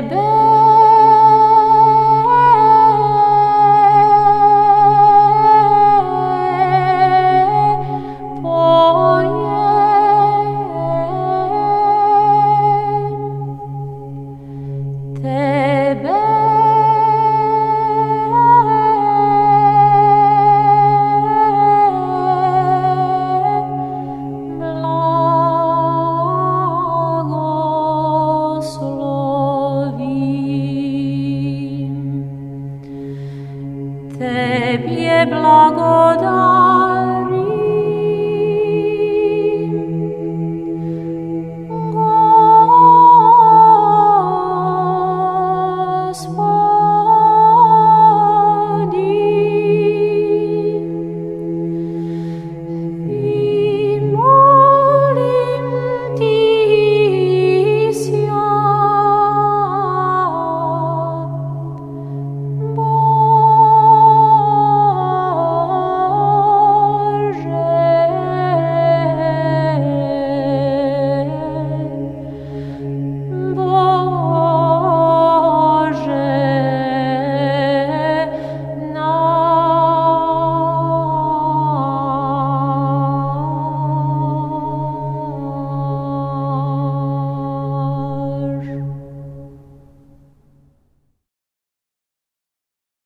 bebê. tebi je blagodat